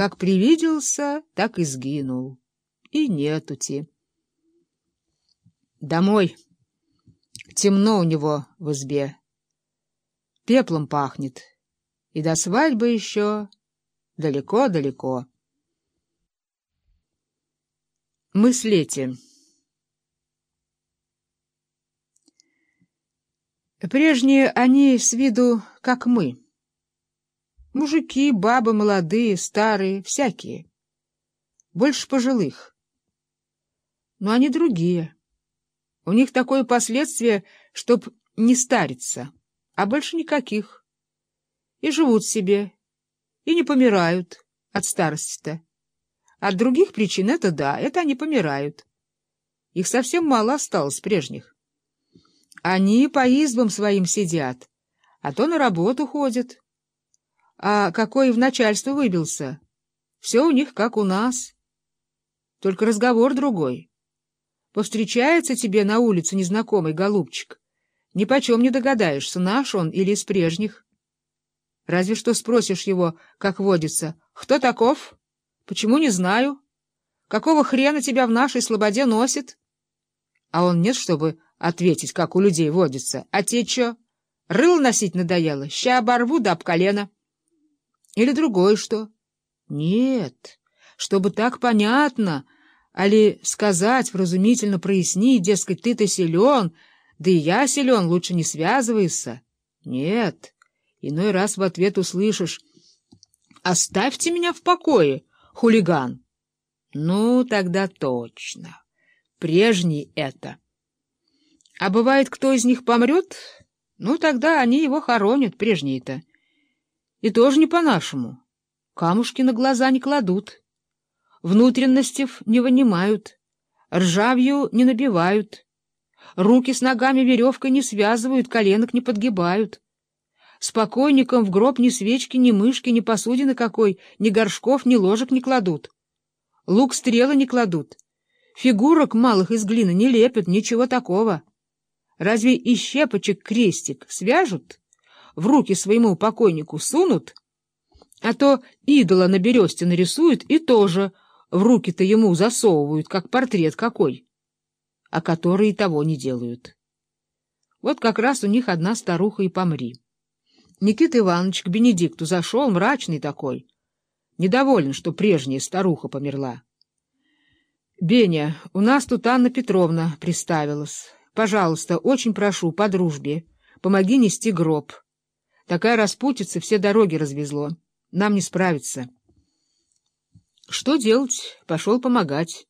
Как привиделся, так и сгинул. И нетути. Домой. Темно у него в избе. Пеплом пахнет. И до свадьбы еще далеко-далеко. Мыслете. Прежние они с виду, как мы. Мужики, бабы, молодые, старые, всякие. Больше пожилых. Но они другие. У них такое последствие, чтоб не стариться, а больше никаких. И живут себе, и не помирают от старости-то. От других причин это да, это они помирают. Их совсем мало осталось прежних. Они по избам своим сидят, а то на работу ходят. А какой в начальство выбился? Все у них как у нас. Только разговор другой. Повстречается тебе на улице незнакомый голубчик. Ни почем не догадаешься, наш он или из прежних. Разве что спросишь его, как водится, «Кто таков? Почему не знаю? Какого хрена тебя в нашей слободе носит?» А он нет, чтобы ответить, как у людей водится. А те чё? Рыл носить надоело, ща оборву да об колено. Или другое что? Нет, чтобы так понятно, али сказать, вразумительно прояснить, дескать, ты-то силен, да и я силен, лучше не связывайся. Нет, иной раз в ответ услышишь «Оставьте меня в покое, хулиган». Ну, тогда точно. Прежний это. А бывает, кто из них помрет, ну, тогда они его хоронят, прежние-то. И тоже не по-нашему. Камушки на глаза не кладут, внутренности не вынимают, ржавью не набивают, руки с ногами веревкой не связывают, коленок не подгибают. С покойником в гроб ни свечки, ни мышки, ни посудины какой, ни горшков, ни ложек не кладут. Лук стрелы не кладут. Фигурок малых из глины не лепят, ничего такого. Разве и щепочек крестик свяжут, в руки своему покойнику сунут, а то идола на бересте нарисуют и тоже в руки-то ему засовывают, как портрет какой, а которые того не делают. Вот как раз у них одна старуха и помри. Никита Иванович к Бенедикту зашел, мрачный такой, недоволен, что прежняя старуха померла. — Беня, у нас тут Анна Петровна приставилась. Пожалуйста, очень прошу, по дружбе, помоги нести гроб. Такая распутица все дороги развезло. Нам не справиться. Что делать? Пошел помогать.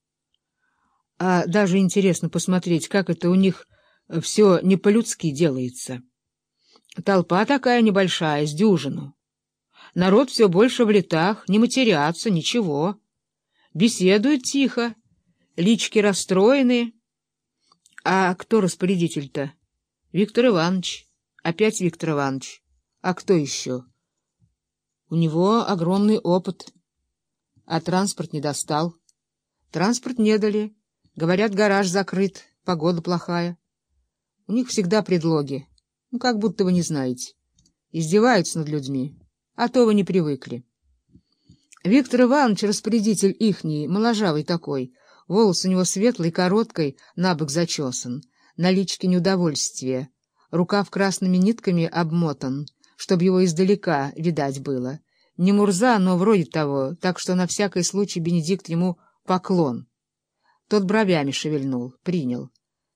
А даже интересно посмотреть, как это у них все не по-людски делается. Толпа такая небольшая, с дюжину. Народ все больше в летах, не матерятся, ничего. Беседуют тихо, лички расстроены. А кто распорядитель-то? Виктор Иванович. Опять Виктор Иванович. А кто еще? У него огромный опыт. А транспорт не достал. Транспорт не дали. Говорят, гараж закрыт, погода плохая. У них всегда предлоги. Ну, как будто вы не знаете. Издеваются над людьми. А то вы не привыкли. Виктор Иванович, распорядитель ихний, моложавый такой, волос у него светлый, короткой, набок зачесан, на личке неудовольствие, рукав красными нитками обмотан, чтобы его издалека видать было. Не Мурза, но вроде того, так что на всякий случай Бенедикт ему поклон. Тот бровями шевельнул, принял.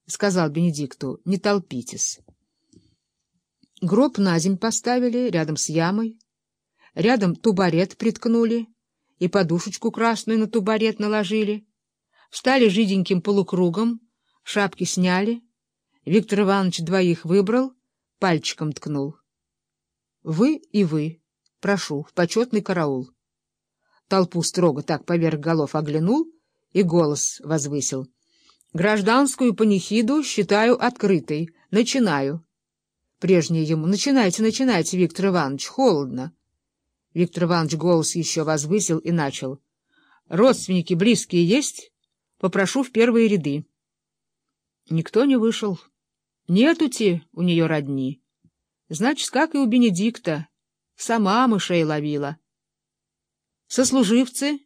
Сказал Бенедикту, не толпитесь. Гроб на земь поставили, рядом с ямой. Рядом тубарет приткнули и подушечку красную на тубарет наложили. Встали жиденьким полукругом, шапки сняли. Виктор Иванович двоих выбрал, пальчиком ткнул. Вы и вы, прошу, в почетный караул. Толпу строго так поверх голов оглянул и голос возвысил. Гражданскую панихиду считаю открытой. Начинаю. Прежнее ему. Начинайте, начинайте, Виктор Иванович, холодно. Виктор Иванович голос еще возвысил и начал. Родственники близкие есть? Попрошу в первые ряды. Никто не вышел. Нету-те у нее родни. Значит, как и у Бенедикта. Сама мышей ловила. Сослуживцы